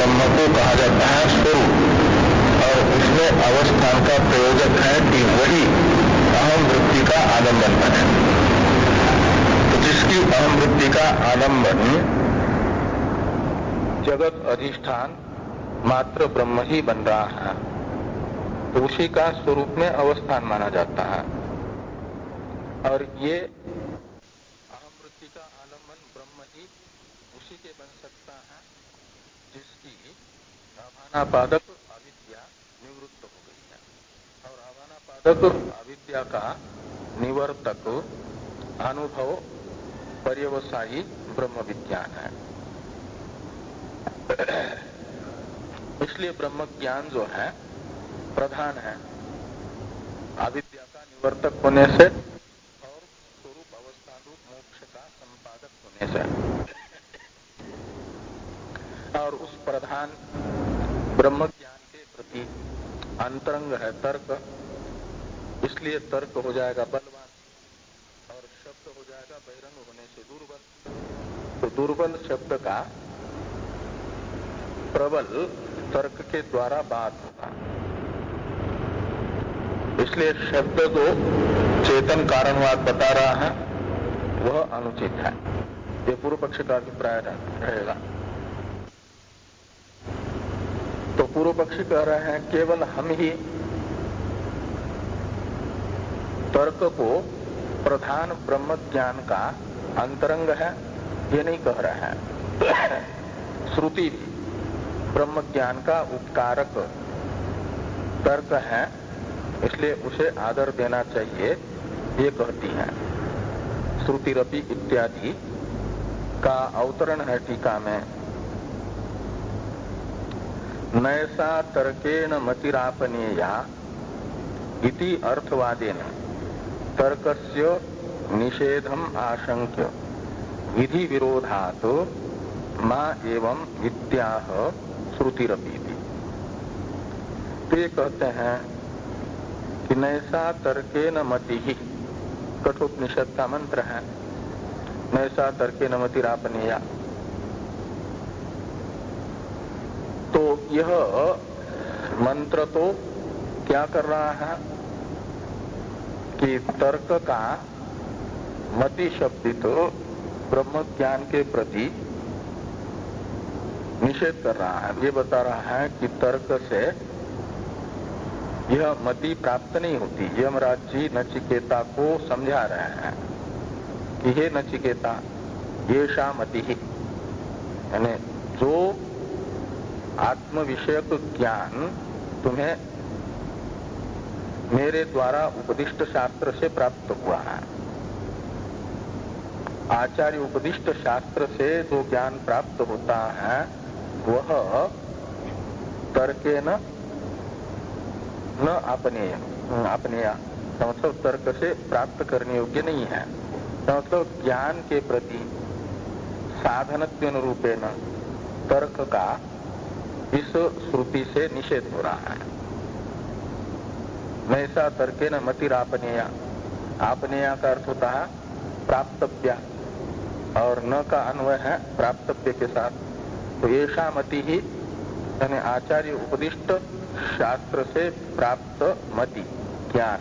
ब्रह्म को कहा जाता है स्वरूप। और उसमें अवस्थान का प्रयोजक है कि वही अहम वृत्ति का आलंबन बने तो जिसकी अहम वृत्ति का आलंबन जगत अधिष्ठान मात्र ब्रह्म ही बन रहा है तो उसी का स्वरूप में अवस्थान माना जाता है। और ये अहम वृत्ति का आलंबन ब्रह्म ही उसी के बन सकता है जिसकी आभानापादक अविद्या निवृत्त हो गई है। और आभानापादक अविद्या का निवर्तक, अनुभव, पर्यवसायी ब्रह्म विज्ञान है। इसलिए ब्रह्म ज्ञान जो है, प्रधान है। अविद्या का निवर्तक होने से और स्वरूप अवस्था रूप मोक्ष का संपादक होने से। और उस प्रधान ब्रह्म ज्ञान के प्रति अंतरंग है तर्क। इसलिए तर्क हो जाएगा बलवान और शब्द हो जाएगा बहिरंग होने से दुर्बल। तो दुर्बल शब्द का प्रबल तर्क के द्वारा बात होगा। इसलिए शब्द को चेतन कारणवाद बता रहा है, वह अनुचित है। ये पूर्व पक्ष का अभिप्राय रहेगा तो पूर्व पक्षी कह रहे हैं, केवल हम ही तर्क को प्रधान ब्रह्म ज्ञान का अंतरंग है, ये नहीं कह रहे हैं। श्रुति ब्रह्म ज्ञान का उपकारक तर्क है, इसलिए उसे आदर देना चाहिए, ये कहती है। श्रुति रपी इत्यादि का अवतरण है टीका में। नैसा तर्केण मतिरापनीया इति अर्थवादेन। तर्कस्य निषेधम आशंक्य विधि विरोधात माँ एवं विद्या श्रुतिरपी तो ये कहते हैं कि नैसा तर्के न मति। ही कठोपनिषद का मंत्र है। नैसा तर्के न मति तो यह मंत्र तो क्या कर रहा है? कि तर्क का मति शब्दित तो ब्रह्म ज्ञान के प्रति निषेध कर रहा है। ये बता रहा है कि तर्क से यह मति प्राप्त नहीं होती। यमराज जी नचिकेता को समझा रहे हैं कि हे नचिकेता, ये मति ही। यानी जो आत्म विषयक ज्ञान तुम्हें मेरे द्वारा उपदिष्ट शास्त्र से प्राप्त हुआ है। आचार्य उपदिष्ट शास्त्र से जो ज्ञान प्राप्त होता है, वह तर्के न न अपने अपने मतलब तर्क से प्राप्त करने योग्य नहीं है। मतलब ज्ञान के प्रति साधन रूपे न तर्क का इस श्रुति से निषेध हो रहा है। नैसा तर्के न मतिरापनेया आपनेया का अर्थ होता है प्राप्तव्या। और न का अन्वय है प्राप्तव्य के साथ। तो ऐसा मति ही, यानी आचार्य उपदिष्ट शास्त्र से प्राप्त मति, ज्ञान।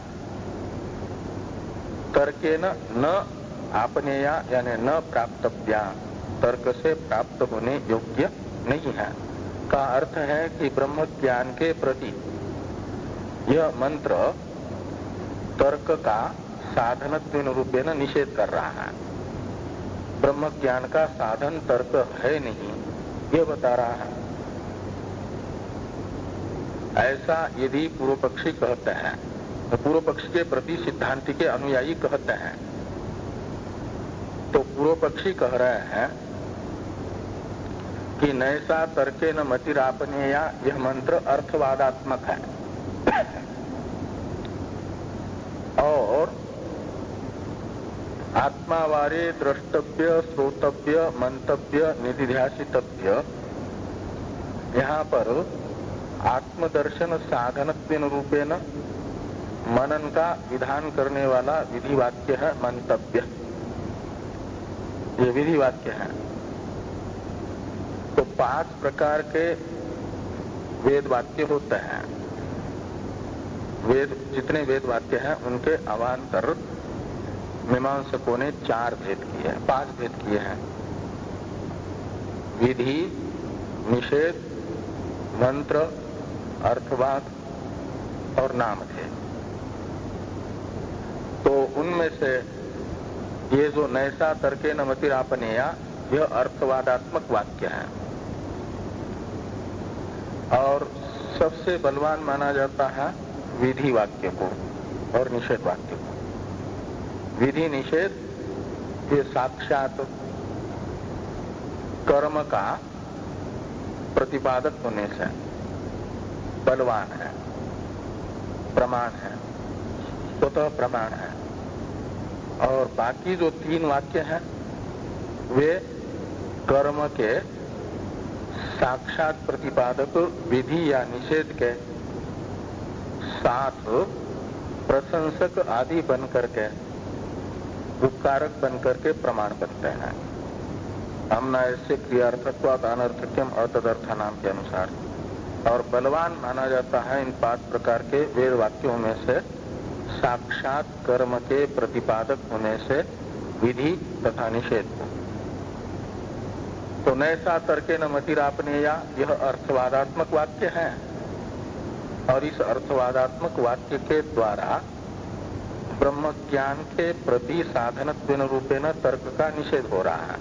तर्के न न आपनेया, यानी न प्राप्तव्या। तर्क से प्राप्त होने योग्य नहीं है। का अर्थ है कि ब्रह्म ज्ञान के प्रति यह मंत्र तर्क का साधन रूपेण निषेध कर रहा है। ब्रह्म ज्ञान का साधन तर्क है नहीं, ये बता रहा है। ऐसा यदि पूर्व पक्षी कहते हैं तो पूर्व पक्ष के प्रति सिद्धांति के अनुयायी कहते हैं। तो पूर्व पक्षी कह रहे हैं कि नैसा तर्के न मतिरापने या यह मंत्र अर्थवादात्मक है। और आत्मावारे द्रष्टव्य, श्रोतव्य, मंतव्य, निधिध्यासितव्य, यहाँ पर आत्मदर्शन साधन रूपेण मनन का विधान करने वाला विधि वाक्य है, मंतव्य। ये विधि वाक्य है। पाँच प्रकार के वेद वाक्य होते हैं। वेद, जितने वेद वाक्य हैं, उनके अवान्तर मीमांसकों ने चार भेद किए हैं, पाँच भेद किए हैं। विधि, निषेध, मंत्र, अर्थवाद और नाम थे तो उनमें से ये जो नैसा तर्के न मतिरापनेया, यह अर्थवादात्मक वाक्य है। और सबसे बलवान माना जाता है विधि वाक्य को और निषेध वाक्य को। विधि निषेध, ये साक्षात कर्म का प्रतिपादक होने से बलवान है, प्रमाण है, स्वतः तो प्रमाण है। और बाकी जो तीन वाक्य हैं, वे कर्म के साक्षात प्रतिपादक विधि या निषेध के साथ प्रशंसक आदि बन करके उपकारक बन करके प्रमाण बनते हैं। हमना ऐसे क्रियार्थत्वाद, अनर्थक्यम, अतदर्थ नाम के अनुसार। और बलवान माना जाता है इन पाँच प्रकार के वेद वाक्यों में से साक्षात कर्म के प्रतिपादक होने से विधि तथा निषेध को। तो नैसा तर्के न मतिरापने या यह अर्थवादात्मक वाक्य है। और इस अर्थवादात्मक वाक्य के द्वारा ब्रह्म ज्ञान के प्रति साधन रूपे न तर्क का निषेध हो रहा है।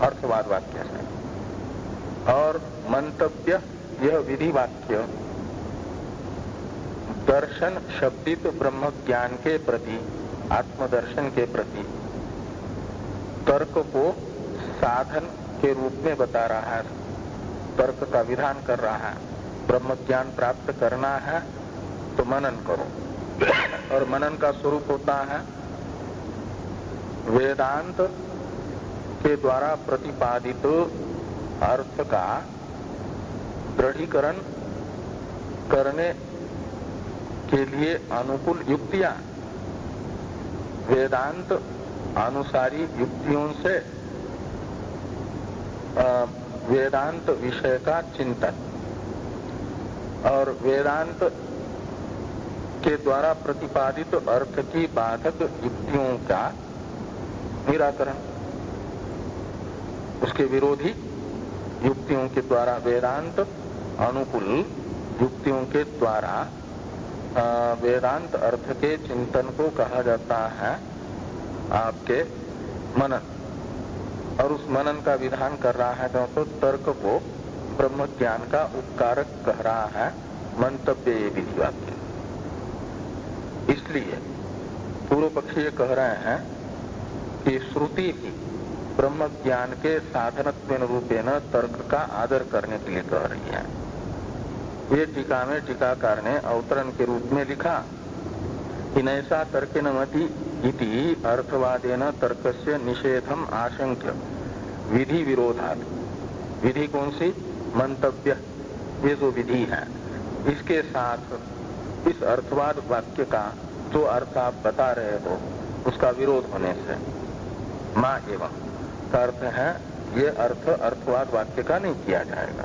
अर्थवाद वाक्य से और मंतव्य, यह विधि वाक्य, दर्शन शब्दित ब्रह्म ज्ञान के प्रति, आत्मदर्शन के प्रति, तर्क को साधन के रूप में बता रहा है, तर्क का विधान कर रहा है ब्रह्म ज्ञान प्राप्त करना है तो मनन करो। और मनन का स्वरूप होता है, वेदांत के द्वारा प्रतिपादित अर्थ का दृढ़ीकरण करने के लिए अनुकूल युक्तियाँ। वेदांत अनुसारी युक्तियों से वेदांत विषय का चिंतन। और वेदांत के द्वारा प्रतिपादित अर्थ की बाधक युक्तियों का निराकरण। उसके विरोधी युक्तियों के द्वारा वेदांत, अनुकूल युक्तियों के द्वारा वेदांत अर्थ के चिंतन को कहा जाता है आपके मनन। और उस मनन का विधान कर रहा है तो तर्क को ब्रह्म ज्ञान का उपकारक कह रहा है, मंतव्य ये विधि वाक्य इसलिए पूर्व पक्षी कह रहे हैं कि श्रुति भी ब्रह्म ज्ञान के साधनत्व रूपे न तर्क का आदर करने के लिए कह रही है। ये टीका में टीकाकार ने अवतरण के रूप में लिखा कि नैसा तर्क मती इति अर्थवादेन से निषेधम आशंक्य विधि विरोधात। विधि कौन सी मंतव्य। ये जो विधि है। इसके साथ इस अर्थवाद वाक्य का जो अर्थ आप बता रहे हो, उसका विरोध होने से। माँ एवं। अर्थ है, ये अर्थ अर्थवाद वाक्य का नहीं किया जाएगा।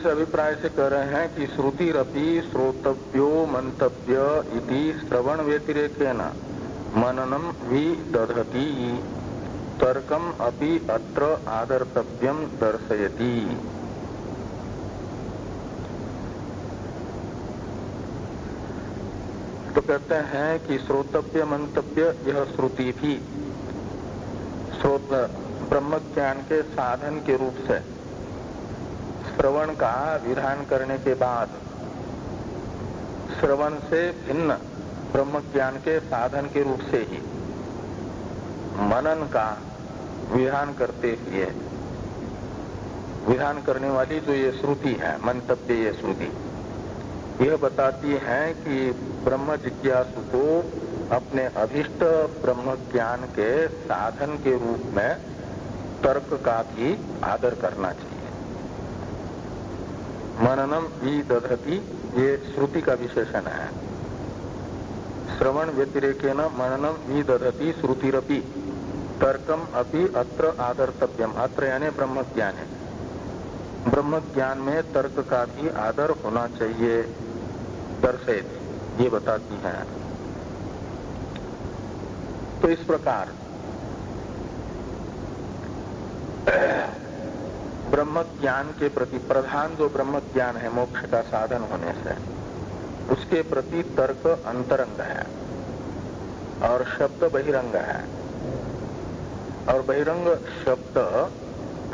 इस अभिप्राय से कह रहे हैं कि श्रुति रपि श्रोतव्यो मंतव्य इति श्रवण व्यतिरेक मननम भी दधती, तर्कम अपि अत्र आदर्तव्यम दर्शयति। तो कहते हैं कि श्रोतव्य मंतव्य यह श्रुति भी श्रोत ब्रह्म ज्ञान के साधन के रूप से। श्रवण का विधान करने के बाद श्रवण से भिन्न ब्रह्म ज्ञान के साधन के रूप से ही मनन का विधान करते हुए, विधान करने वाली जो ये श्रुति है, मंतव्य ये श्रुति, यह बताती है कि ब्रह्म जिज्ञासु को अपने अभिष्ट ब्रह्म ज्ञान के साधन के रूप में तर्क का भी आदर करना चाहिए। मननम भी दधती, ये श्रुति का विशेषण है। श्रवण व्यतिरेकेन मननम विदधति श्रुतिरपि, तर्कम अपि अत्र आदर्तव्यम, अत्र यानी ब्रह्म ज्ञान है। ब्रह्म ज्ञान में तर्क का भी आदर होना चाहिए दर्शित ये बताती है। तो इस प्रकार ब्रह्म ज्ञान के प्रति, प्रधान जो ब्रह्म ज्ञान है, मोक्ष का साधन होने से, उसके प्रति तर्क अंतरंग है और शब्द बहिरंग है। और बहिरंग शब्द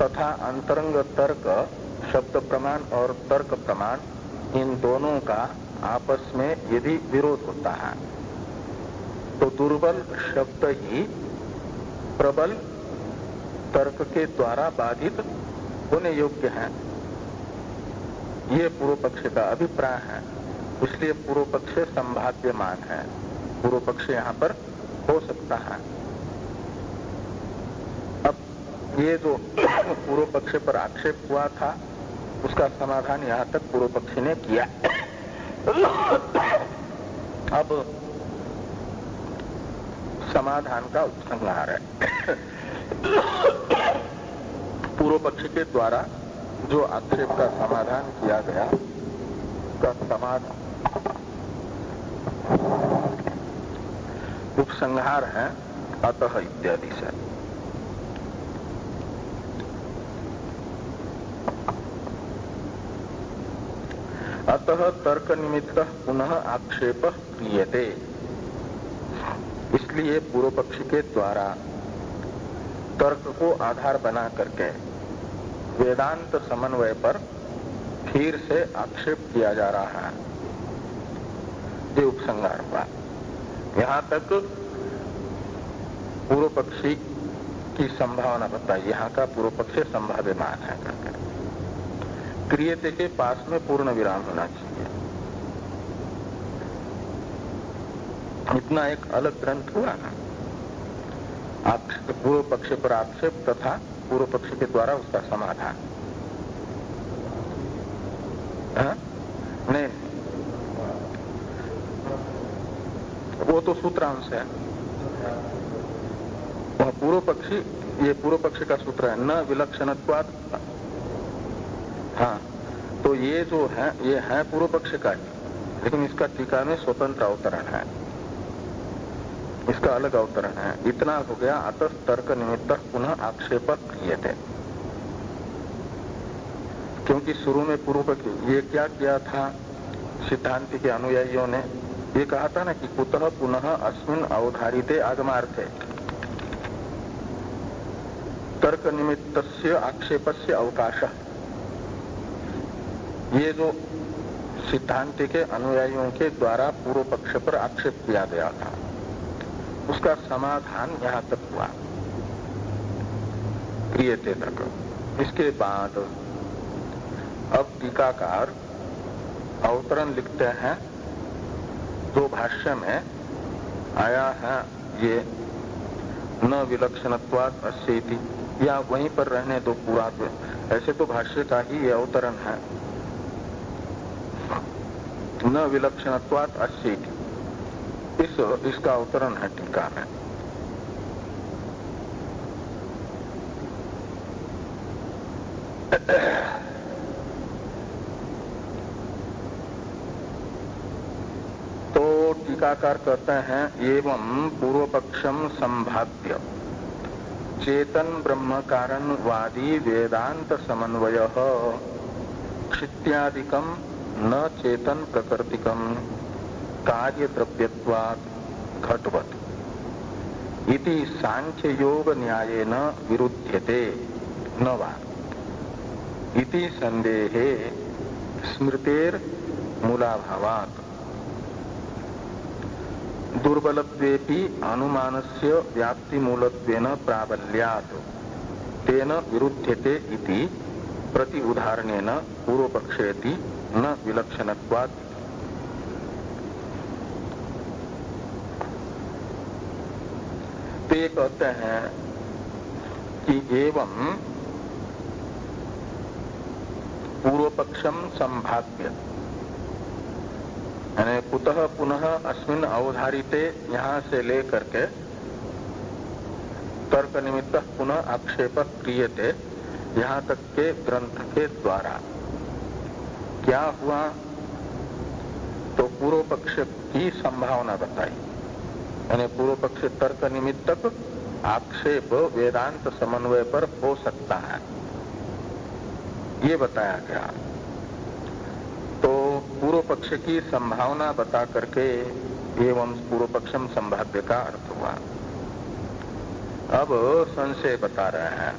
तथा अंतरंग तर्क, शब्द प्रमाण और तर्क प्रमाण, इन दोनों का आपस में यदि विरोध होता है तो दुर्बल शब्द ही प्रबल तर्क के द्वारा बाधित होने योग्य है। ये पूर्व पक्ष का अभिप्राय है। इसलिए पूर्व पक्ष संभाव्यमान है। पूर्व पक्ष यहाँ पर हो सकता है। अब ये जो पूर्व पक्ष पर आक्षेप हुआ था, उसका समाधान यहाँ तक पूर्व पक्षी ने किया। अब समाधान का उपसंहार है। पूर्व पक्ष के द्वारा जो आक्षेप का समाधान किया गया, का समाधान उपसंहार है, अतः इत्यादि से। अतः तर्क निमित्त पुनः आक्षेप क्रियते। इसलिए पूर्व पक्ष के द्वारा तर्क को आधार बना करके वेदांत समन्वय पर फिर से आक्षेप किया जा रहा है। ये उपसंगार हुआ। यहाँ तक पूर्व पक्षी की संभावना बताई। यहाँ का पूर्व पक्ष संभाव्यमान है। करके क्रियते के पास में पूर्ण विराम होना चाहिए। इतना एक अलग ग्रंथ हुआ। ना पूर्व पक्ष पर आक्षेप तथा पूर्व पक्ष के द्वारा उसका समाधान। हाँ? नहीं। वो तो सूत्रांश है। वह पूर्व पक्षी, ये पूर्व पक्ष का सूत्र है। न विलक्षणत्वाद हाँ। तो ये जो है, ये है पूर्व पक्ष का लेकिन इसका टीका में स्वतंत्र अवतरण है। इसका अलग अवतरण है। इतना हो गया अतः तर्क निमित्त पुनः आक्षेप किए थे क्योंकि शुरू में पूर्व ये क्या किया था? सिद्धांत के अनुयायियों ने ये कहा था ना कि कुतः पुनः अस्मिन अवधारित आगमार्थे। तर्क निमित्त आक्षेप से अवकाश। ये जो सिद्धांत के अनुयायियों के द्वारा पूर्व पक्ष पर आक्षेप किया गया था। उसका समाधान यहाँ तक हुआ। क्रियते तक इसके बाद अब टीकाकार अवतरण लिखते हैं। दो भाष्य में आया है ये, न विलक्षणत्वाद अस्यति। या वहीं पर रहने दो पूरा ऐसे तो भाष्य का ही ये अवतरण है। न विलक्षणत्वात अस्यति। इस, इसका अवतरण है टीका में। तो टीकाकार कहते हैं, एवं पूर्व पक्षम संभाव्य। चेतन ब्रह्म कारण वादी वेदांत समन्वय क्षित्यादिकम न चेतन प्रकृतिकम। कार्य द्रव्यवाद घटवत। इति सांख्य योग न्याय न विरुध्यते न इति संदेहे स्मृतेर मूलाभावात दुर्बलत्वेपि अनुमानस्य व्याप्ति मूलत्वेन प्राबल्यात। तेन विरुध्यते इति प्रति उदाहरणेन पूर्व पक्षेति न विलक्षणत्वात् ये कहते हैं कि एवं पूर्व पक्षम संभाव्य कुतः पुनः अस्मिन अवधारिते यहाँ से लेकर के तर्क निमित्त पुनः आक्षेप क्रियते यहाँ तक के ग्रंथ के द्वारा। क्या हुआ? तो पूर्व पक्ष की संभावना बताई। यानी पूर्व पक्ष तर्क निमित्तक आक्षेप वेदांत समन्वय पर हो सकता है। ये बताया गया। तो पूर्व पक्ष की संभावना बता करके एवं पूर्व पक्षम संभाव्य का अर्थ हुआ। अब संशय बता रहे हैं।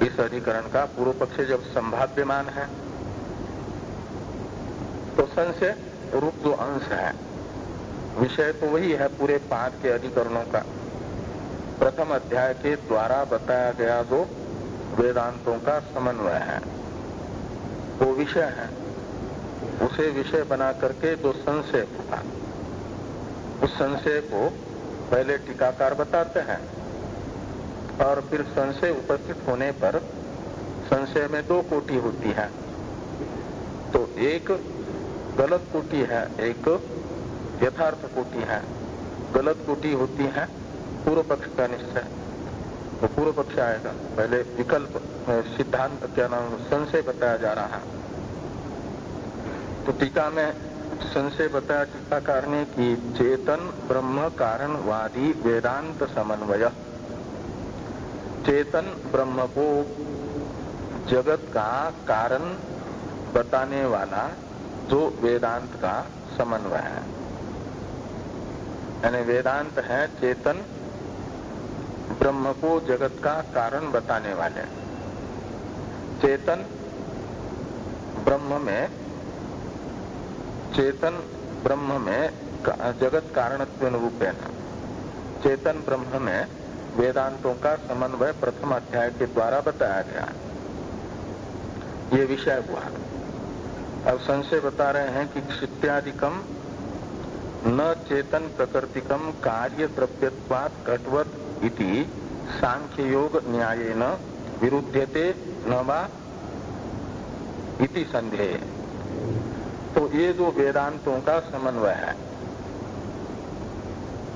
इस अधिकरण का पूर्व पक्ष जब संभाव्यमान है तो संशय रूप जो अंश है विषय तो वही है पूरे पाँच के अधिकरणों का। प्रथम अध्याय के द्वारा बताया गया जो वेदांतों का समन्वय है। वो विषय है। उसे विषय बना करके जो संशय होगा उस संशय को पहले टीकाकार बताते हैं और फिर संशय उपस्थित होने पर संशय में दो कोटि होती है। तो एक गलत कोटि है, एक यथार्थ कोटि है, गलत कोटि होती है, पूर्व पक्ष का निश्चय। तो पूर्व पक्ष आएगा। पहले विकल्प सिद्धांत क्या नाम, संशय बताया जा रहा है। तो टीका में संशय बताया टीकाकार ने कि चेतन ब्रह्म कारणवादी वेदांत समन्वय। चेतन ब्रह्म को जगत का कारण बताने वाला जो वेदांत का समन्वय है। यानी वेदांत है, चेतन ब्रह्म को जगत का कारण बताने वाले। चेतन ब्रह्म में, चेतन ब्रह्म में जगत कारणत्व रूपेण। चेतन ब्रह्म में वेदांतों का समन्वय प्रथम अध्याय के द्वारा बताया गया। ये विषय हुआ। अब संशय बता रहे हैं कि क्षित्यादिकम न चेतन प्रकृतिकम कार्य द्रव्यवाद घटवत इति सांख्य योग न्याय न विरुद्धते इति संदेह। तो ये जो वेदांतों का समन्वय है।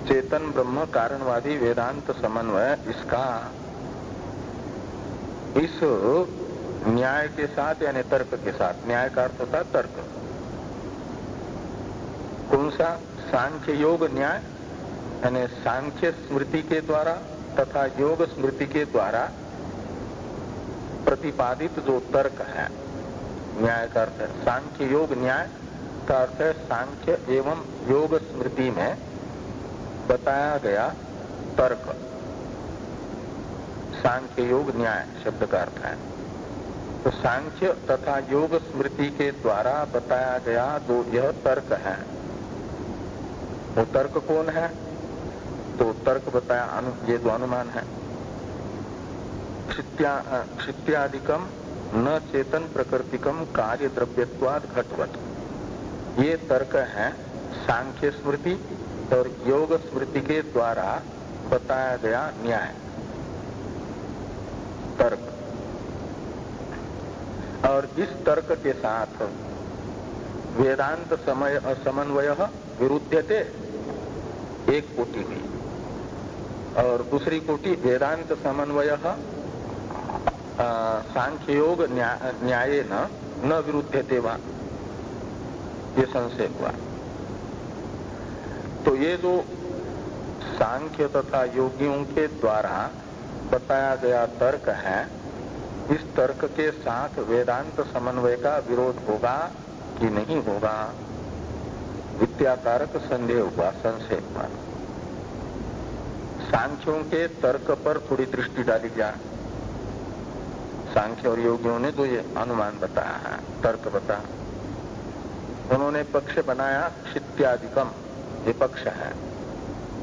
चेतन ब्रह्म कारणवादी वेदांत समन्वय, इसका इस न्याय के साथ यानी तर्क के साथ, न्याय का अर्थ होता तर्क। कौन सा? सांख्य योग न्याय, यानी सांख्य स्मृति के द्वारा तथा योग स्मृति के द्वारा प्रतिपादित जो तर्क है, न्याय का अर्थ है सांख्य योग न्याय का अर्थ है सांख्य एवं योग स्मृति में बताया गया तर्क। सांख्य योग न्याय शब्द का अर्थ है। तो सांख्य तथा योग स्मृति के द्वारा बताया गया जो यह तर्क है वो तर्क कौन है? तो तर्क बताया अनु, ये तो अनुमान है। क्षित्यादिकम न चेतन प्रकृतिकम कार्य द्रव्यवाद घटवत। ये तर्क है सांख्य स्मृति और योग स्मृति के द्वारा बताया गया न्याय। तर्क। और इस तर्क के साथ वेदांत समय समन्वय विरुद्धते एक कोटि हुई और दूसरी कोटि वेदांत समन्वय सांख्य योग न्याय न न विरुद्धते वहाँ ये संशय हुआ। तो ये जो सांख्य तथा योगियों के द्वारा बताया गया तर्क है, इस तर्क के साथ वेदांत समन्वय का विरोध होगा कि नहीं होगा? विद्याकारक संदेह हुआ संशय हुआ सांख्यों के तर्क पर थोड़ी दृष्टि डाली जाए। सांख्य और योगियों ने जो ये अनुमान बताया है, तर्क बताया। उन्होंने पक्ष बनाया क्षित्यादिकम, ये पक्ष है।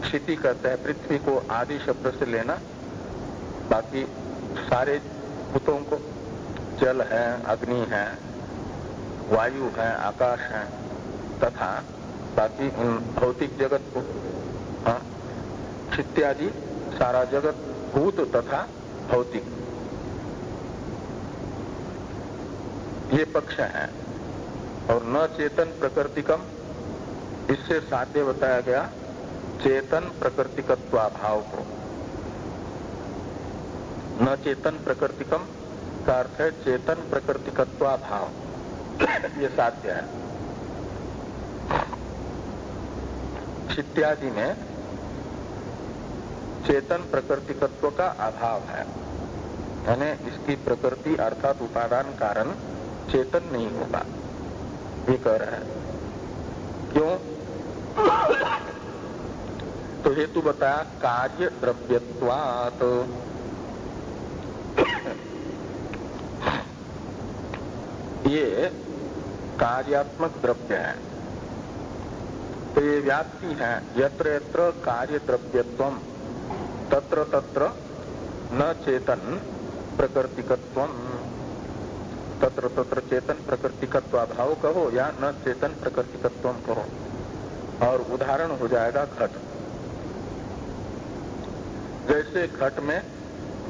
क्षिति कहते हैं, पृथ्वी को आदि शब्द से लेना। बाकी सारे भूतों को जल है, अग्नि है, वायु है, आकाश है, तथा बाकी भौतिक जगत को हाँ इत्यादि सारा जगत, भूत तथा भौतिक। ये पक्ष है। और न चेतन प्रकृतिकम, इससे साध्य बताया गया चेतन प्रकृतिकत्वाभाव को। न चेतन प्रकृतिकम का अर्थ है चेतन प्रकृतिकत्वाभाव। ये साध्य है। इत्यादि में चेतन प्रकृतिकत्व का अभाव है। यानी इसकी प्रकृति अर्थात उपादान कारण चेतन नहीं होगा। ये कह रहे हैं। क्यों? तो हेतु बताया, कार्य द्रव्यत्वात। ये कार्यात्मक द्रव्य है। तो ये व्याप्ति है। यत्र यत्र कार्य द्रव्यत्व तत्र तत्र न चेतन प्रकृतिकत्व। तत्र तत्र चेतन प्रकृतिकत्व अभाव कहो या न चेतन प्रकृतिकत्व कहो। और उदाहरण हो जाएगा घट। जैसे घट में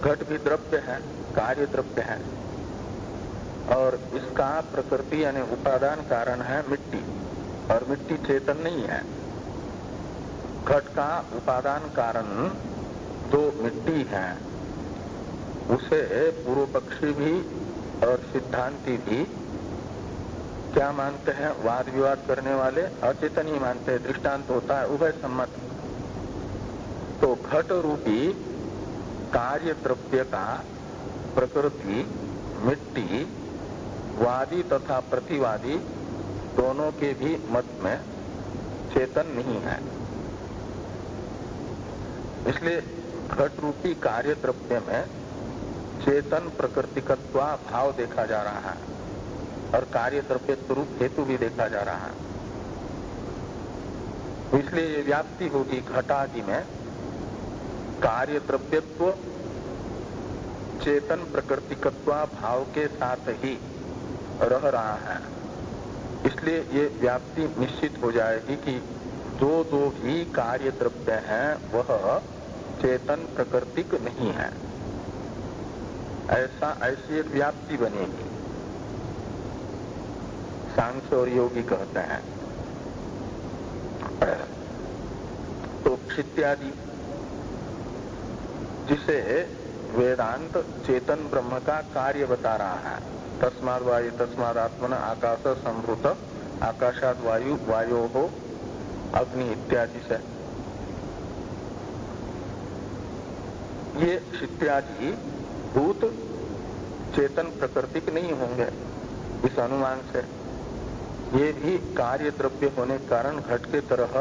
घट भी द्रव्य है कार्य द्रव्य है। और इसका प्रकृति यानी उपादान कारण है मिट्टी। और मिट्टी चेतन नहीं है। घट का उपादान कारण जो मिट्टी है। उसे पूर्व पक्षी भी और सिद्धांति भी क्या मानते हैं? वाद विवाद करने वाले अचेतन ही मानते हैं। दृष्टांत होता है, उभय सम्मत। तो घट रूपी कार्य द्रव्य का प्रकृति, मिट्टी, वादी तथा प्रतिवादी दोनों के भी मत में चेतन नहीं है। इसलिए घट रूपी कार्य द्रव्य में चेतन प्रकृतिकत्वा भाव देखा जा रहा है और कार्य द्रव्य स्वरूप हेतु भी देखा जा रहा है। इसलिए ये व्याप्ति होगी घटादि में कार्य द्रव्यत्व चेतन प्रकृतिकत्वा भाव के साथ ही रह रहा है। इसलिए ये व्याप्ति निश्चित हो जाएगी कि जो जो भी कार्य द्रव्य है, वह चेतन प्रकृतिक नहीं है। ऐसा, ऐसी एक व्याप्ति बनेगी। सांख्य और योगी कहते हैं। तो क्षित्यादि, जिसे वेदांत चेतन ब्रह्म का कार्य बता रहा है तस्माद वायु, तस्माद आकाश संभृत आकाशाद वायु, वायो हो अग्नि इत्यादि से। ये इत्यादि भूत चेतन प्रकृतिक नहीं होंगे इस अनुमान से। ये भी कार्य द्रव्य होने कारण घट के तरह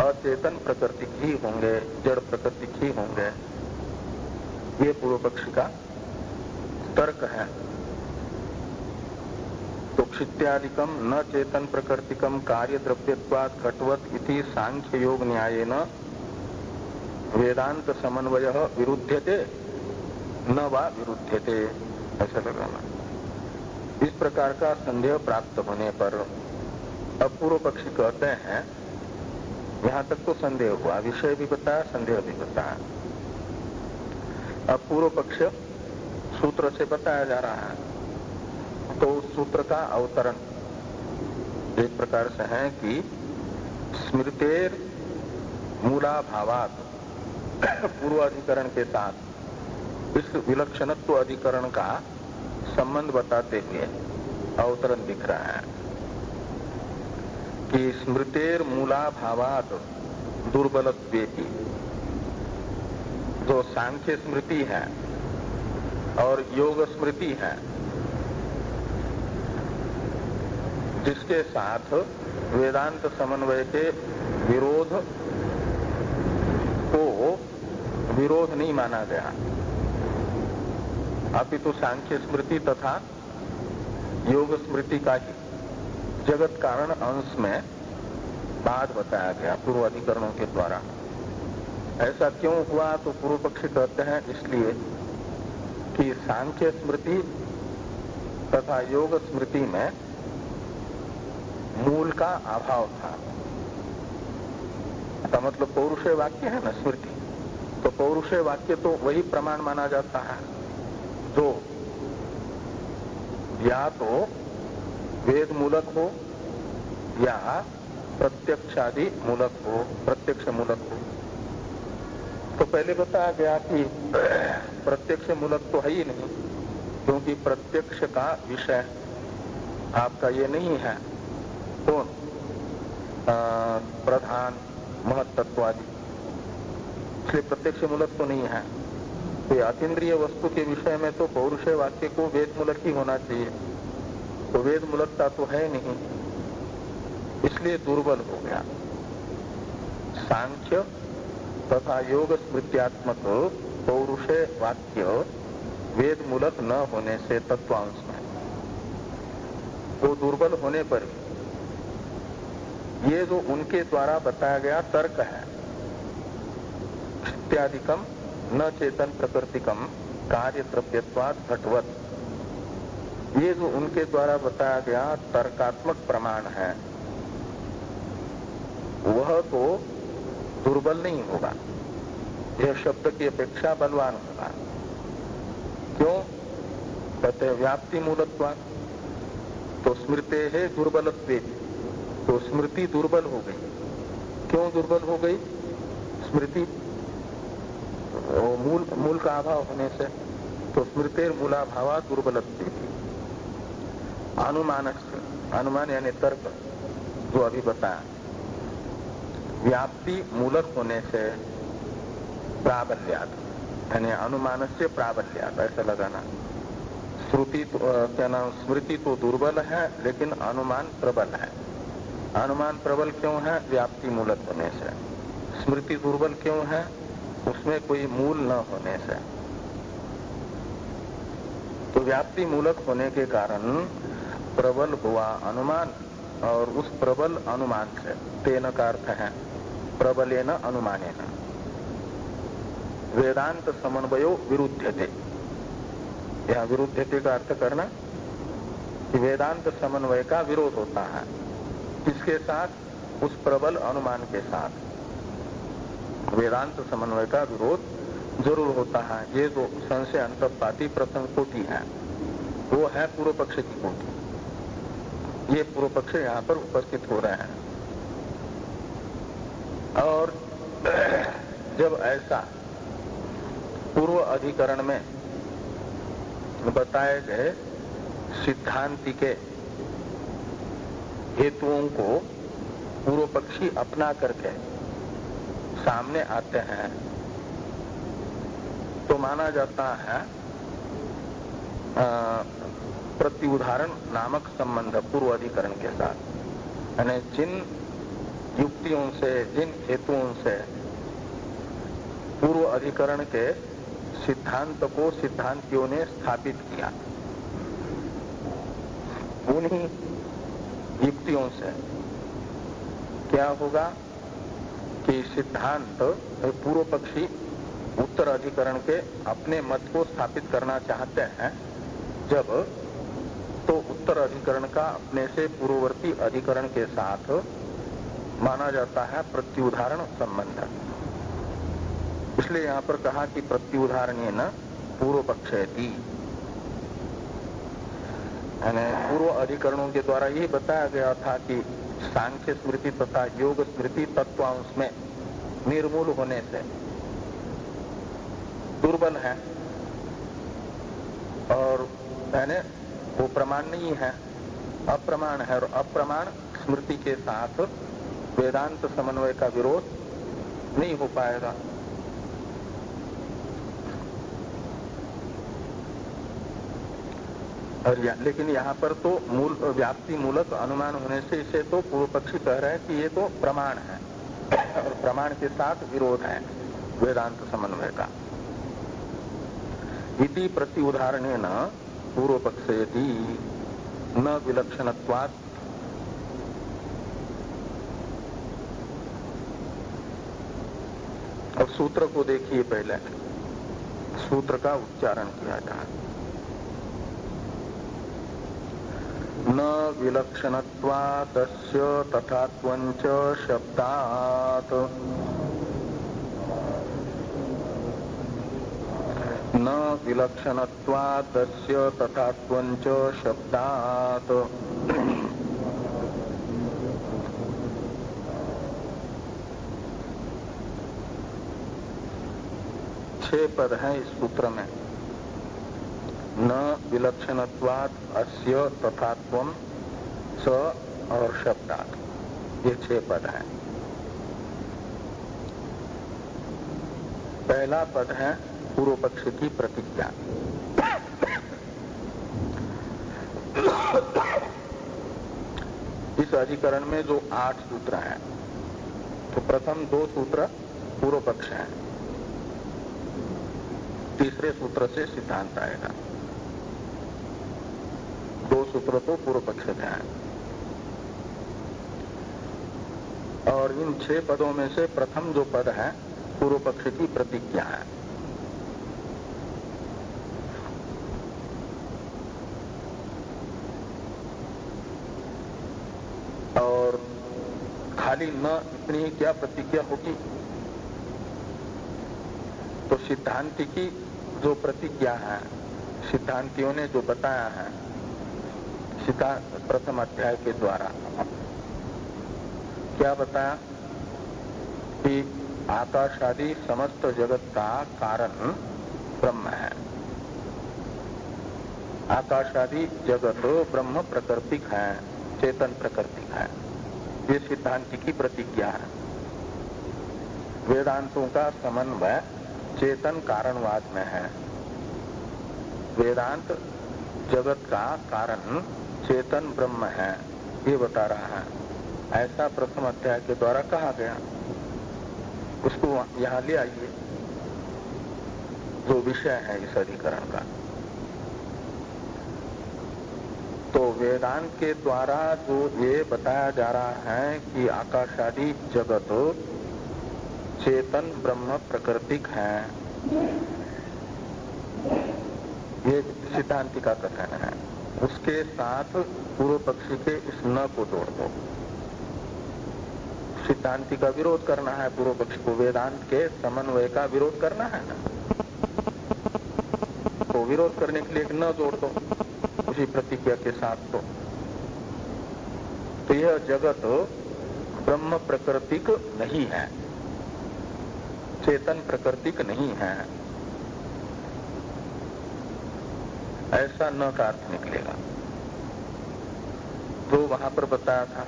अचेतन प्रकृतिक ही होंगे, जड़ प्रकृतिक ही होंगे। ये पूर्व पक्षी का तर्क है। तो क्षित्यादिकम न चेतन प्रकृतिकम कार्य द्रव्यवाद घटवत इति सांख्य योग न्याय न वेदांत समन्वय विरुद्धते न वा विरुद्धते ऐसा लगाना। इस प्रकार का संदेह प्राप्त होने पर अपूर्व पक्षी कहते हैं, यहाँ तक तो संदेह हुआ, विषय भी बताया संदेह भी बताया अब पूर्व पक्ष सूत्र से बताया जा रहा है। तो उस सूत्र का अवतरण। एक प्रकार से है कि स्मृतेर मूलाभावात, पूर्वाधिकरण के साथ इस विलक्षणत्व अधिकरण का संबंध बताते हुए अवतरण दिख रहा है कि स्मृतेर मूलाभावात दुर्बल जो सांख्य स्मृति है और योग स्मृति है जिसके साथ वेदांत समन्वय के विरोध को विरोध नहीं माना गया। अपितु सांख्य स्मृति तथा योग स्मृति का ही जगत कारण अंश में बाद बताया गया पूर्व अधिकरणों के द्वारा। ऐसा क्यों हुआ तो पूर्व पक्षी कहते हैं इसलिए कि सांख्य स्मृति तथा योग स्मृति में मूल का अभाव था। का मतलब पौरुषय वाक्य है ना, स्मृति। तो पौरुषय वाक्य तो वही प्रमाण माना जाता है, जो या तो वेद मूलक हो, या प्रत्यक्षादि मूलक हो, प्रत्यक्ष मूलक हो। तो पहले बताया गया कि प्रत्यक्ष मूलक तो है ही नहीं, क्योंकि प्रत्यक्ष का विषय आपका ये नहीं है। कौन प्रधान महत्त्वादि इसलिए प्रत्यक्ष मूलक तो नहीं है। तो अतीन्द्रिय वस्तु के विषय में तो पौरुष वाक्य को वेद मूलक ही होना चाहिए। तो वेद मूलकता तो है नहीं। इसलिए दुर्बल हो गया। सांख्य तथा योग स्मृत्यात्मक पौरुष वाक्य वेद मूलक न होने से तत्वांश में। वो तो दुर्बल होने पर ये जो उनके द्वारा बताया गया तर्क है इत्यादिकम न चेतन प्रकृतिकम कार्य द्रव्यवाद घटवत। ये जो उनके द्वारा बताया गया तर्कात्मक प्रमाण है, वह तो दुर्बल नहीं होगा। यह शब्द की अपेक्षा बलवान होगा। क्यों? कहते व्याप्ति मूलत्व तो स्मृति है दुर्बल तो स्मृति दुर्बल हो गई। क्यों दुर्बल हो गई? स्मृति मूल मूल का अभाव होने से तो स्मृति मूलाभावा दुर्बल अनुमान अनुमान यानी तर्क जो अभी बताया। व्याप्ति मूलक होने से प्राबल्यात यानी अनुमान से प्राबल्यात ऐसा लगाना। श्रुति तो, क्या नाम? स्मृति तो दुर्बल है लेकिन अनुमान प्रबल है। अनुमान प्रबल क्यों है? व्याप्ति मूलक होने से। स्मृति दुर्बल क्यों है? उसमें कोई मूल न होने से। तो व्याप्ति मूलक होने के कारण प्रबल हुआ अनुमान और उस प्रबल अनुमान से। तेन का अर्थ है प्रबल प्रबलेन अनुमानेन वेदांत समन्वयो विरुद्धते यह विरुद्धते का अर्थ करना कि वेदांत समन्वय का विरोध होता है। किसके साथ? उस प्रबल अनुमान के साथ। वेदांत समन्वय का विरोध ज़रूर होता है। ये जो संशय अंतपाती प्रसंग कोटि है, वो है पूर्व पक्ष की कोटि। ये पूर्व पक्ष यहाँ पर उपस्थित हो रहे हैं। और जब ऐसा पूर्व अधिकरण में बताए गए सिद्धांति के हेतुओं को पूर्व पक्षी अपना करके सामने आते हैं तो माना जाता है प्रत्युदाहरण नामक संबंध पूर्व अधिकरण के साथ। यानी जिन युक्तियों से, जिन हेतुओं से पूर्व अधिकरण के सिद्धांत को सिद्धांतियों ने स्थापित किया। उन्हीं युक्तियों से। क्या होगा कि सिद्धांत पूर्व पक्षी उत्तर अधिकरण के अपने मत को स्थापित करना चाहते हैं। जब तो उत्तर अधिकरण का अपने से पूर्ववर्ती अधिकरण के साथ माना जाता है प्रत्युदाहरण संबंध। इसलिए यहाँ पर कहा कि प्रत्युदाहरण न पूर्व पक्ष पूर्व अधिकरणों के द्वारा यही बताया गया था कि सांख्य स्मृति तथा योग स्मृति तत्वांश में निर्मूल होने से दुर्बल है। और यानी वो प्रमाण नहीं है, अप्रमाण है और अप्रमाण स्मृति के साथ वेदांत समन्वय का विरोध नहीं हो पाएगा। और या, लेकिन यहाँ पर तो मूल व्याप्ति मूलक अनुमान होने से इसे तो पूर्व पक्षी कह रहे हैं कि ये तो प्रमाण है। और प्रमाण के साथ विरोध है वेदांत समन्वय का। इति प्रति उदाहरण न पूर्व पक्ष न विलक्षणत्वात्। अब सूत्र को देखिए पहले। सूत्र का उच्चारण किया जाए। न विलक्षणत्वादस्य तथात्वंच शब्दात। न विलक्षणत्वादस्य तथात्वंच शब्दात। छह पद हैं इस सूत्र में। न विलक्षणत्वाद अस्य तथात्व स और शब्दात ये छह पद हैं। पहला पद है पूर्व पक्ष की प्रतिज्ञा। इस अधिकरण में जो आठ सूत्र हैं तो प्रथम दो सूत्र पूर्व पक्ष हैं। तीसरे सूत्र से सिद्धांत आएगा। सूत्र तो पूर्व पक्ष के हैं। और इन छह पदों में से प्रथम जो पद है पूर्व पक्ष की प्रतिज्ञा है। और खाली न इतनी क्या प्रतिज्ञा होगी? तो सिद्धांति की जो प्रतिज्ञा है, सिद्धांतियों ने जो बताया है प्रथम अध्याय के द्वारा। क्या बताया? कि आकाश आदि समस्त जगत का कारण ब्रह्म है। आकाश आदि जगत ब्रह्म प्रकृतिक है, चेतन प्रकृतिक है। ये सिद्धांत की प्रतिज्ञा है। वेदांतों का समन्वय चेतन कारणवाद में है। वेदांत जगत का कारण चेतन ब्रह्म है, ये बता रहा है। ऐसा प्रथम अध्याय के द्वारा कहा गया। उसको यहाँ ले आइए। जो विषय है इस अधिकरण का। तो वेदांत के द्वारा जो ये बताया जा रहा है कि आकाशादी जगत चेतन ब्रह्म प्रकृतिक है। ये सिद्धांति का कथन है। उसके साथ पूर्व पक्षी के इस न को जोड़ दो। सिद्धांति का विरोध करना है, पूर्व पक्ष को वेदांत के समन्वय का विरोध करना है ना? तो विरोध करने के लिए एक न जोड़ दो, उसी प्रतिज्ञा के साथ तो तो यह जगत ब्रह्म प्रकृतिक नहीं है, चेतन प्रकृतिक नहीं है। ऐसा न का अर्थ निकलेगा। तो वहाँ पर बताया था।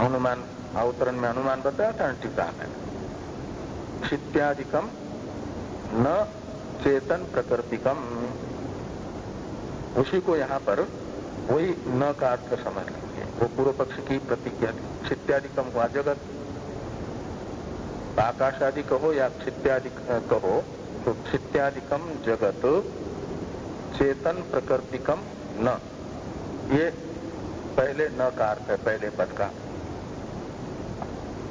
अनुमान अवतरण में अनुमान बताया था टीका में क्षित्यादिकम न चेतन प्रकृतिकम। उसी को यहाँ पर वही न का अर्थ समझ लीजिए। वो पूर्व पक्ष की प्रतिज्ञा क्षित्यादिकम हुआ जगत। आकाश आदि कहो या क्षित्यादि कहो तो क्षित्यादिकम जगत चेतन प्रकृतिकम न। ये पहले न का अर्थ है, पहले पद का।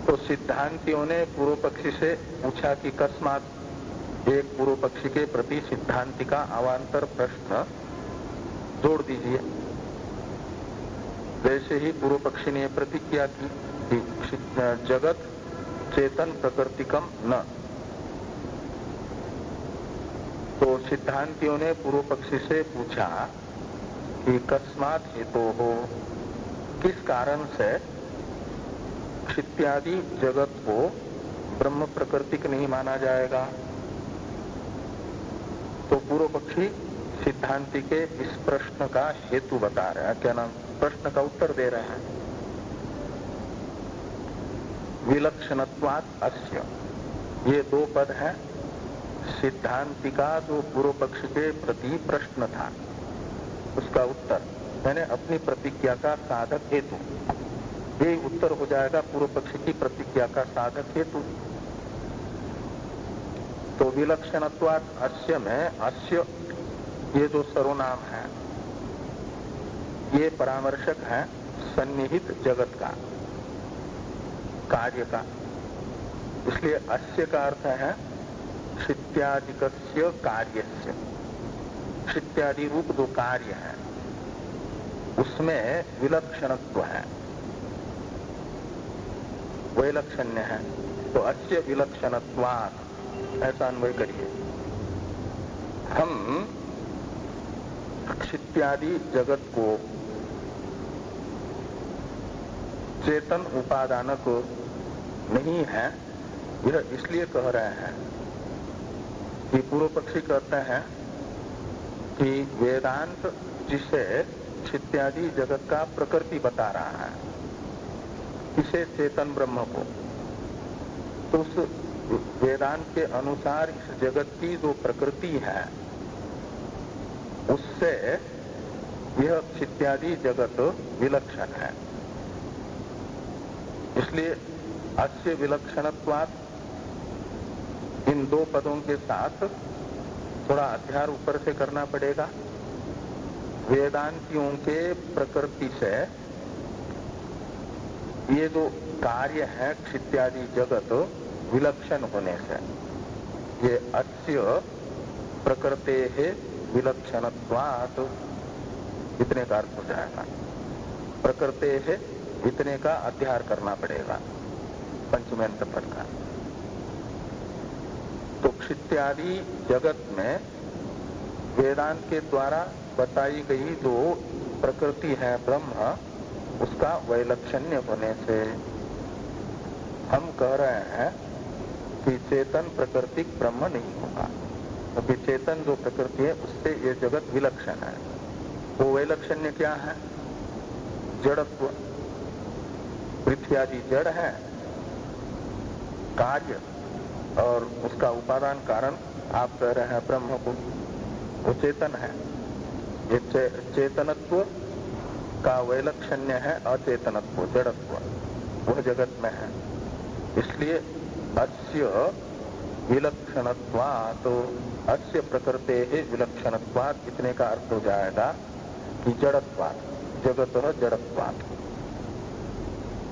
तो सिद्धांतियों ने पूर्व पक्षी से पूछा कि कस्मात एक पूर्व पक्षी के प्रति सिद्धांति का अवान्तर प्रश्न जोड़ दीजिए। वैसे ही पूर्व पक्षी ने प्रतिज्ञा की जगत चेतन प्रकृतिकम न। तो सिद्धांतियों ने पूर्व पक्षी से पूछा कि कस्मात हेतु हो? किस कारण से? इत्यादि जगत को ब्रह्म प्रकृतिक नहीं माना जाएगा। तो पूर्व पक्षी सिद्धांति के इस प्रश्न का हेतु बता रहे हैं। क्या नाम? प्रश्न का उत्तर दे रहे हैं। विलक्षणत्वात अस्य। ये दो पद है। सिद्धांति का जो पूर्व पक्ष के प्रति प्रश्न था। उसका उत्तर, मैंने अपनी प्रतिज्ञा का साधक हेतु ये उत्तर हो जाएगा पूर्व पक्ष की प्रतिज्ञा का साधक हेतु। तो विलक्षणत्वात अस्य में अस्य, ये जो सर्वनाम है, ये परामर्शक है सन्निहित जगत का, कार्य का। इसलिए अस्य का अर्थ है क्षित्यादिक कार्य क्षित्यादि रूप जो कार्य है। उसमें विलक्षणत्व है। वैलक्षण्य है। तो अस्य विलक्षणत्वात। ऐसा अन्वय करिए। हम क्षित्यादि जगत को चेतन उपादानक नहीं है। यह इसलिए कह रहे हैं कि पूर्व पक्षी कहते हैं कि वेदांत जिसे क्षित्यादि जगत का प्रकृति बता रहा है, इसे चेतन ब्रह्म को। तो उस वेदांत के अनुसार इस जगत की जो प्रकृति है, उससे यह क्षित्यादि जगत विलक्षण है। इसलिए अस्य विलक्षणत्वात दो पदों के साथ थोड़ा अध्यार ऊपर से करना पड़ेगा। वेदांतियों के प्रकृति से ये जो कार्य है क्षित्यादि जगत, विलक्षण होने से, ये अस्य प्रकृते है विलक्षणत्वात इतने का अर्थ हो जाएगा। प्रकृते है इतने का अध्यार करना पड़ेगा पंचमी अंत पद का। तो क्षित्यादि जगत में वेदांत के द्वारा बताई गई जो प्रकृति है, ब्रह्म, उसका वैलक्षण्य होने से हम कह रहे हैं कि चेतन प्रकृतिक ब्रह्म नहीं होगा। क्योंकि तो चेतन जो प्रकृति है, उससे ये जगत विलक्षण है। वो वैलक्षण्य क्या है? जड़त्व। पृथ्वी आदि जड़ है। कार्य। और उसका उपादान कारण आप कह रहे हैं ब्रह्म को। वो चेतन है। ये चे, चेतनत्व का वैलक्षण्य है अचेतनत्व जड़त्व। वह जगत में है। इसलिए अस्य विलक्षणत्वात तो अस्य प्रकृते ही इतने का अर्थ हो जाएगा कि जड़त्वात जगत जड़त्वात।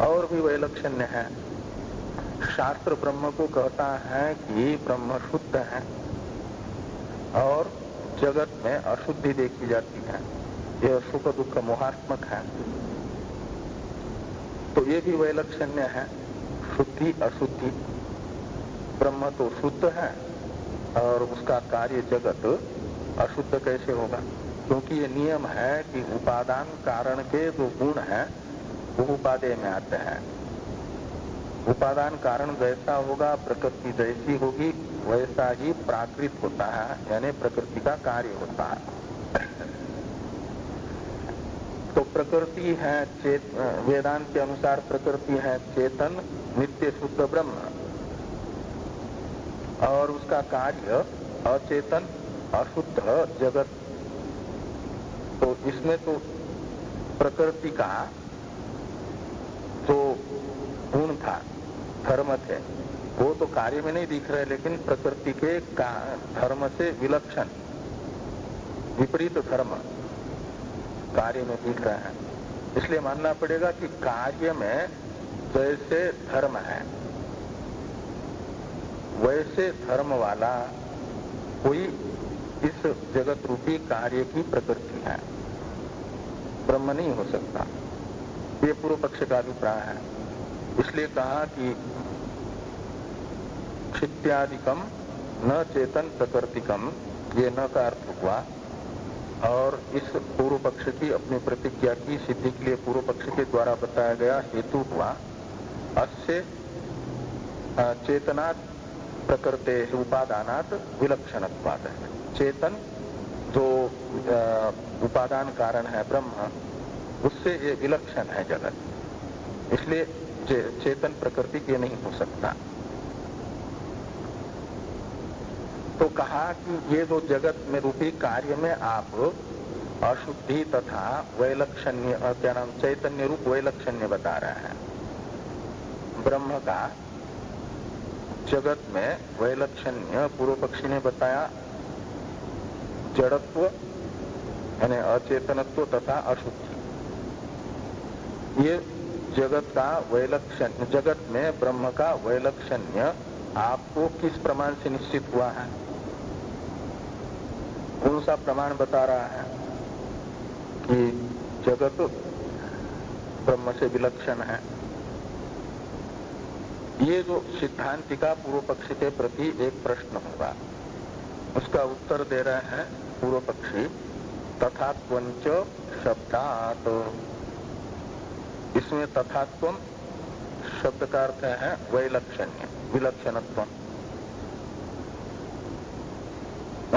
और भी वैलक्षण्य है। शास्त्र ब्रह्म को कहता है कि ब्रह्म शुद्ध है। और जगत में अशुद्धि देखी जाती है। यह सुख दुख मोहात्मक है। तो ये भी वैलक्षण्य है। शुद्धि, अशुद्धि। ब्रह्म तो शुद्ध है और उसका कार्य जगत अशुद्ध कैसे होगा? क्योंकि ये नियम है कि उपादान कारण के जो गुण है, वो उपादेय में आते हैं। उपादान कारण जैसा होगा, प्रकृति जैसी होगी, वैसा ही प्राकृत होता है, यानी प्रकृति का कार्य होता है। तो प्रकृति है चेत, वेदांत के अनुसार प्रकृति है चेतन, नित्य शुद्ध ब्रह्म। और उसका कार्य अचेतन, अशुद्ध जगत। तो इसमें तो प्रकृति का जो गुण था। धर्म थे। वो तो कार्य में नहीं दिख रहे, लेकिन प्रकृति के धर्म से विलक्षण, विपरीत धर्म कार्य में दिख रहे हैं। इसलिए मानना पड़ेगा कि कार्य में जैसे धर्म है, वैसे धर्म वाला कोई इस जगत रूपी कार्य की प्रकृति है। ब्रह्म नहीं हो सकता। ये पूर्व पक्ष का अभिप्राय है। इसलिए कहा कि क्षित्यादिकम न चेतन प्रकृतिकम, ये न का अर्थ हुआ। और इस पूर्व पक्ष की अपनी प्रतिज्ञा की सिद्धि के लिए पूर्व पक्ष के द्वारा बताया गया हेतु हुआ। अस्य चेतनात् प्रकृते उपादानात विलक्षण चेतन जो उपादान कारण है ब्रह्म, उससे ये विलक्षण है जगत। इसलिए चेतन प्रकृति ये नहीं हो सकता। तो कहा कि ये जो जगत में रूपी कार्य में आप अशुद्धि तथा वैलक्षण्य क्या नाम, चैतन्य रूप वैलक्षण्य बता रहे हैं। ब्रह्म का जगत में वैलक्षण्य पूर्व पक्षी ने बताया, जड़त्व, यानी अचेतनत्व तथा अशुद्धि। ये जगत का वैलक्षण जगत में ब्रह्म का वैलक्षण्य आपको किस प्रमाण से निश्चित हुआ है? कौन सा प्रमाण बता रहा है कि जगत ब्रह्म से विलक्षण है? ये जो सिद्धांति का पूर्व पक्ष के प्रति एक प्रश्न होगा। उसका उत्तर दे रहे हैं पूर्व पक्षी तथात्वंच शब्दात। इसमें तथात्व शब्द का अर्थ है वैलक्षण्य विलक्षणत्व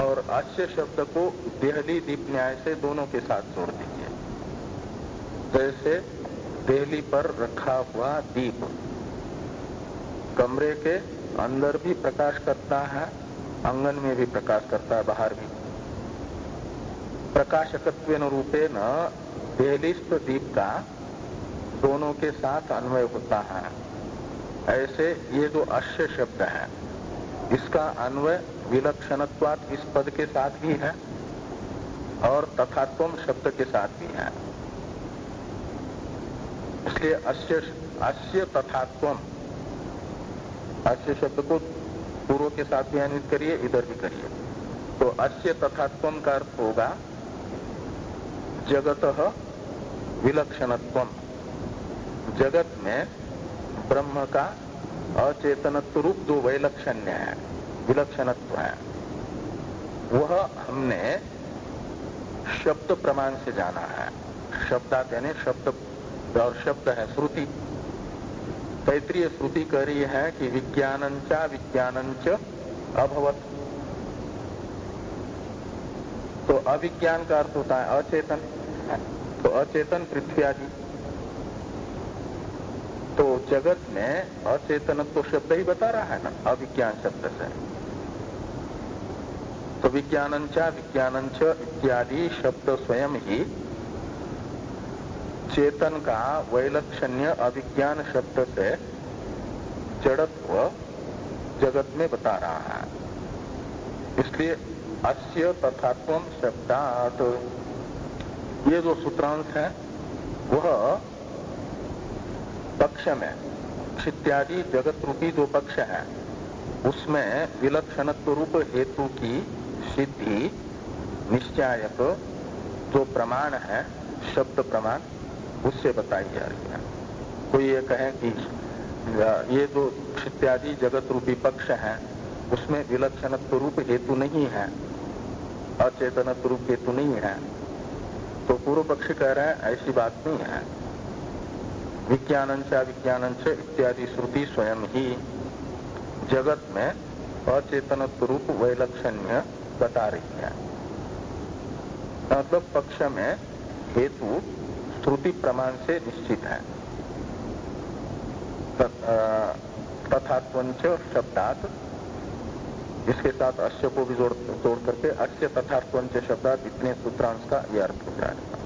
और आश्य शब्द को देहली दीप न्याय से दोनों के साथ जोड़ दीजिए। जैसे देहली पर रखा हुआ दीप, कमरे के अंदर भी प्रकाश करता है, आँगन में भी प्रकाश करता है, बाहर भी। प्रकाशकत्व रूपे न देहलिस्त दीप का दोनों के साथ अन्वय होता है। ऐसे ये जो अश्य शब्द है, इसका अन्वय विलक्षणत्वात इस पद के साथ भी है और तथात्म शब्द के साथ भी है। इसलिए अश्य अश्य तथात्म अश्य शब्द को पूर्व के साथ भी अन्वित करिए, इधर भी करिए। तो अश्य तथात्म का अर्थ होगा, जगत विलक्षणत्व जगत में ब्रह्म का अचेतनत्व रूप जो वैलक्षण्य है, विलक्षणत्व है। वह हमने शब्द प्रमाण से जाना है। शब्दात यानी शब्द और शब्द है श्रुति। तैतरीय श्रुति कह रही है कि विज्ञानंचा विज्ञानंच अभवत। तो अविज्ञान का अर्थ होता है अचेतन। तो अचेतन पृथ्वी आदि। तो जगत में अचेतन तो शब्द ही बता रहा है ना, अविज्ञान शब्द से। तो विज्ञानंचा विज्ञानंच इत्यादि शब्द स्वयं ही चेतन का वैलक्षण्य अभिज्ञान शब्द से जड़त्व जगत में बता रहा है। इसलिए अस्य तथात्व शब्दात। ये जो सूत्रांश है, वह पक्ष में, क्षित्यादि जगत रूपी जो पक्ष है, उसमें विलक्षणत्व रूप हेतु की सिद्धि, निश्चायक जो प्रमाण है, शब्द प्रमाण, उससे बताई जा रही है। कोई ये कहे कि ये जो क्षित्यादि जगत रूपी पक्ष है, उसमें विलक्षण रूप हेतु नहीं है अचेतन रूप हेतु नहीं है तो पूर्व पक्ष कह रहे हैं, ऐसी बात नहीं है। विज्ञानंच विज्ञानंच इत्यादि श्रुति स्वयं ही जगत में अचेतन रूप वैलक्षण्य बता रही है। मतलब पक्ष में हेतु श्रुति प्रमाण से निश्चित है। तथात्वंच शब्दात, इसके साथ अश्य को भी जोड़ जोड़ करके अश्य तथात्वंच शब्दात इतने सूत्रांश का यह अर्थ हो जाएगा।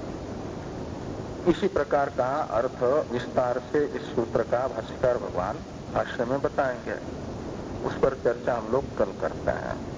इसी प्रकार का अर्थ विस्तार से इस सूत्र का भाष्यकार भगवान भाष्य में बताएँगे। उस पर चर्चा हम लोग कल करते हैं।